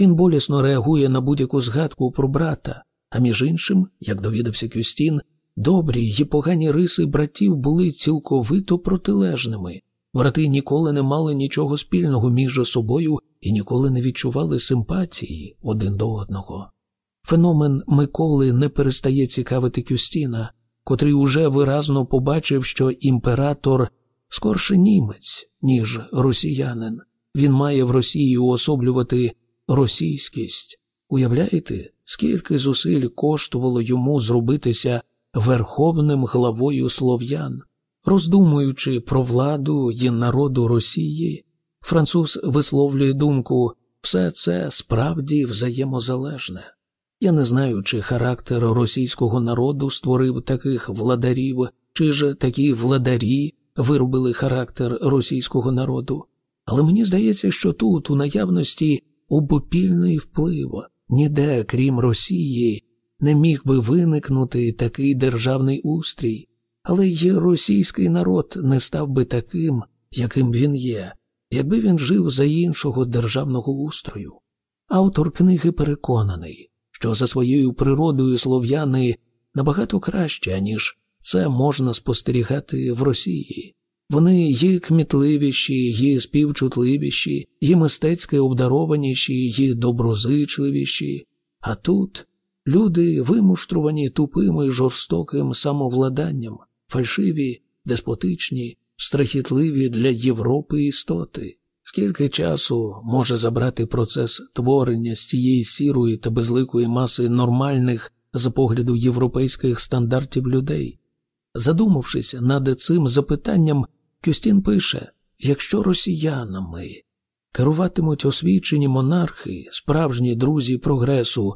Він болісно реагує на будь-яку згадку про брата, а між іншим, як довідався Кюстін, добрі й погані риси братів були цілковито протилежними. Брати ніколи не мали нічого спільного між собою і ніколи не відчували симпатії один до одного. Феномен Миколи не перестає цікавити Кюстіна, котрий уже виразно побачив, що імператор скорше німець, ніж росіянин. Він має в Росії уособлювати російськість. Уявляєте, скільки зусиль коштувало йому зробитися верховним главою слов'ян? Роздумуючи про владу і народу Росії, француз висловлює думку все це справді взаємозалежне. Я не знаю, чи характер російського народу створив таких владарів, чи ж такі владарі виробили характер російського народу, але мені здається, що тут, у наявності обопільний вплив, ніде, крім Росії, не міг би виникнути такий державний устрій, але й російський народ не став би таким, яким він є, якби він жив за іншого державного устрою. Автор книги переконаний, що за своєю природою слов'яни набагато краще, ніж це можна спостерігати в Росії. Вони є кмітливіші, є співчутливіші, є мистецьки обдарованіші, є доброзичливіші, а тут люди вимуштрувані тупим і жорстоким самовладанням, фальшиві, деспотичні, страхітливі для Європи істоти. Скільки часу може забрати процес творення з цієї сірої та безликої маси нормальних з погляду європейських стандартів людей? Задумавшись над цим запитанням, Кюстін пише: якщо росіянами керуватимуть освічені монархи, справжні друзі прогресу,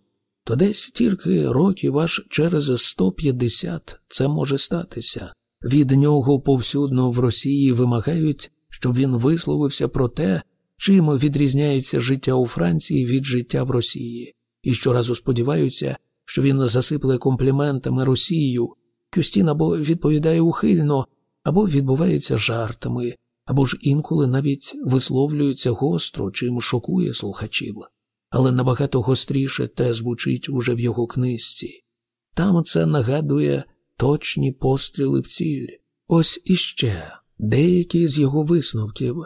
то десь тільки років аж через 150 це може статися. Від нього повсюдно в Росії вимагають, щоб він висловився про те, чим відрізняється життя у Франції від життя в Росії, і щоразу сподіваються, що він засипле компліментами Росію. Кюстін або відповідає ухильно, або відбувається жартами, або ж інколи навіть висловлюється гостро, чим шокує слухачів, але набагато гостріше те звучить уже в його книжці. Там це нагадує точні постріли в ціль. Ось іще деякі з його висновків.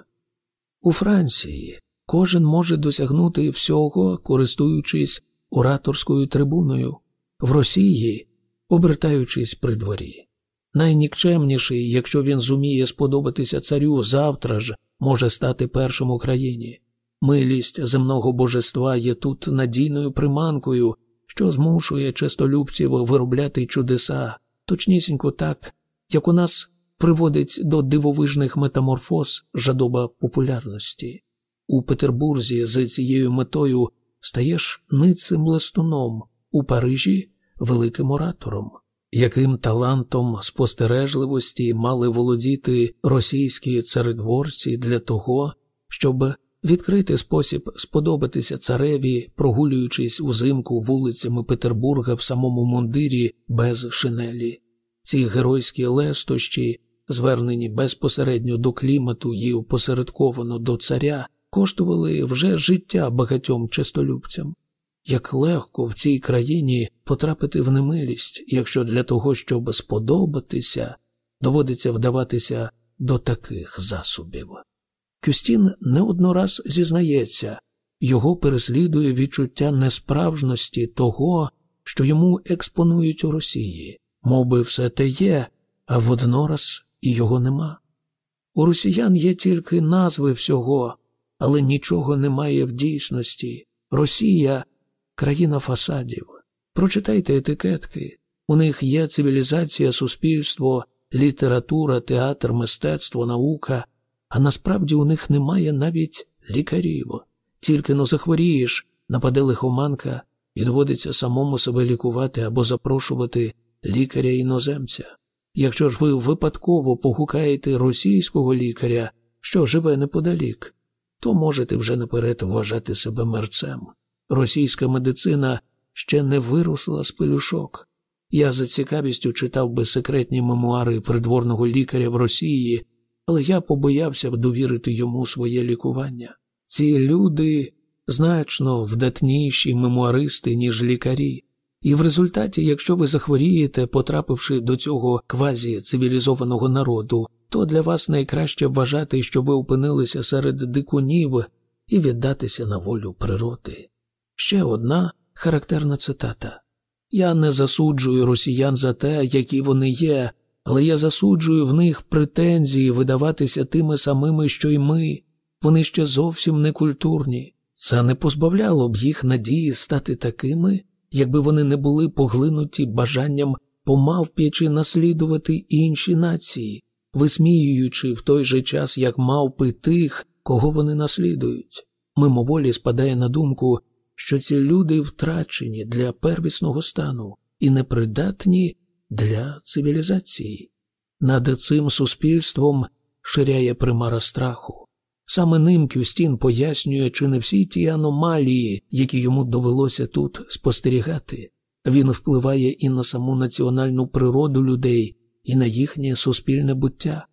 У Франції кожен може досягнути всього, користуючись ораторською трибуною, в Росії, обертаючись при дворі. Найнікчемніший, якщо він зуміє сподобатися царю завтра ж, може стати першим у країні. Милість земного божества є тут надійною приманкою, що змушує честолюбців виробляти чудеса, точнісінько так, як у нас приводить до дивовижних метаморфоз жадоба популярності. У Петербурзі з цією метою стаєш ницим листуном, у Парижі великим оратором. Яким талантом спостережливості мали володіти російські царедворці для того, щоб відкритий спосіб сподобатися цареві, прогулюючись узимку вулицями Петербурга в самому мундирі без шинелі. Ці геройські лестощі, звернені безпосередньо до клімату і опосередковано до царя, коштували вже життя багатьом честолюбцям. Як легко в цій країні потрапити в немилість, якщо для того, щоб сподобатися, доводиться вдаватися до таких засобів. Кюстін не однораз зізнається, його переслідує відчуття несправжності того, що йому експонують у Росії, Мов би все те є, а воднораз і його нема. У росіян є тільки назви всього, але нічого немає в дійсності. Росія країна фасадів. Прочитайте етикетки. У них є цивілізація, суспільство, література, театр, мистецтво, наука, а насправді у них немає навіть лікарів. Тільки но захворієш, нападе лихоманка і доводиться самому себе лікувати або запрошувати лікаря іноземця. Якщо ж ви випадково погукаєте російського лікаря, що живе неподалік, то можете вже наперед вважати себе мерцем. Російська медицина ще не виросла з пелюшок. Я за цікавістю читав би секретні мемуари придворного лікаря в Росії, але я побоявся б довірити йому своє лікування. Ці люди значно вдатніші мемуаристи, ніж лікарі, і в результаті, якщо ви захворієте, потрапивши до цього квазі цивілізованого народу, то для вас найкраще вважати, що ви опинилися серед дикунів і віддатися на волю природи. Ще одна характерна цитата Я не засуджую росіян за те, які вони є, але я засуджую в них претензії видаватися тими самими, що й ми. Вони ще зовсім не культурні. Це не позбавляло б їх надії стати такими, якби вони не були поглинуті бажанням помавп'ячи наслідувати інші нації, висміюючи в той же час як мавпи тих, кого вони наслідують. Мимоволі спадає на думку, що ці люди втрачені для первісного стану і непридатні для цивілізації. Над цим суспільством ширяє примара страху. Саме ним Кюстін пояснює, чи не всі ті аномалії, які йому довелося тут спостерігати. Він впливає і на саму національну природу людей, і на їхнє суспільне буття.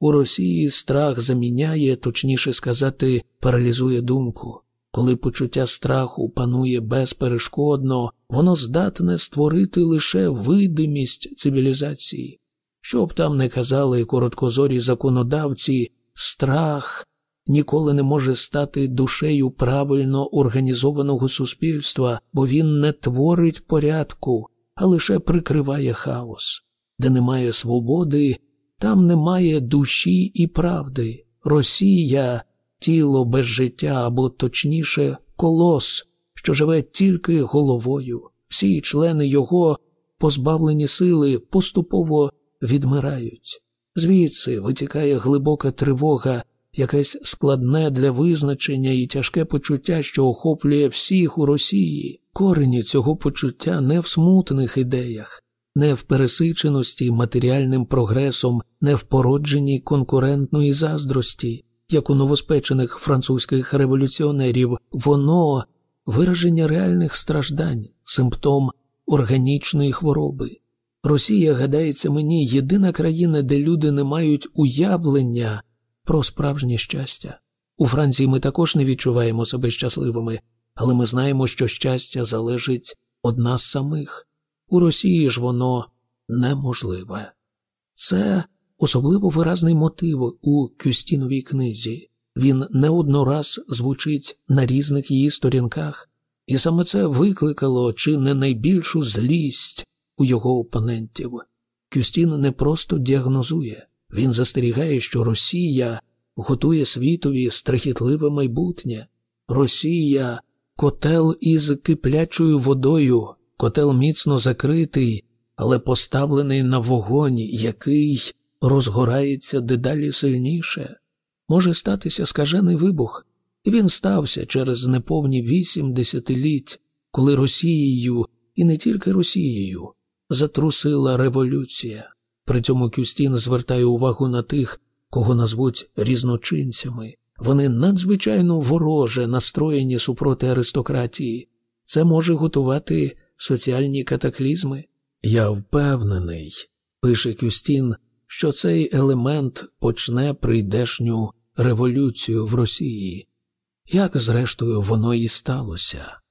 У Росії страх заміняє, точніше сказати, паралізує думку. Коли почуття страху панує безперешкодно, воно здатне створити лише видимість цивілізації. Що б там не казали короткозорі законодавці, страх ніколи не може стати душею правильно організованого суспільства, бо він не творить порядку, а лише прикриває хаос. Де немає свободи, там немає душі і правди. Росія тіло без життя або точніше колос, що живе тільки головою. Всі члени його, позбавлені сили, поступово відмирають. Звідси витікає глибока тривога якесь складне для визначення і тяжке почуття, що охоплює всіх у Росії. Корені цього почуття не в смутних ідеях, не в пересиченості матеріальним прогресом, не в породженні конкурентної заздрості, як у новоспечених французьких революціонерів, воно вираження реальних страждань, симптом органічної хвороби. Росія, гадається мені, єдина країна, де люди не мають уявлення про справжнє щастя. У Франції ми також не відчуваємо себе щасливими, але ми знаємо, що щастя залежить од нас самих. У Росії ж воно неможливе. Це особливо виразний мотив у Кюстіновій книзі. Він не однораз звучить на різних її сторінках, і саме це викликало чи не найбільшу злість у його опонентів. Кюстін не просто діагнозує, він застерігає, що Росія готує світові страхітливе майбутнє. Росія котел із киплячою водою, котел міцно закритий, але поставлений на вогонь, який розгорається дедалі сильніше. Може статися скажений вибух, і він стався через неповні вісім десятиліть, коли Росією, і не тільки Росією, затрусила революція. При цьому Кюстін звертає увагу на тих, кого назвуть різночинцями. Вони надзвичайно вороже настроєні супроти аристократії. Це може готувати соціальні катаклізми. Я впевнений, пише Кюстін, що цей елемент почне прийдешню революцію в Росії, як зрештою воно і сталося.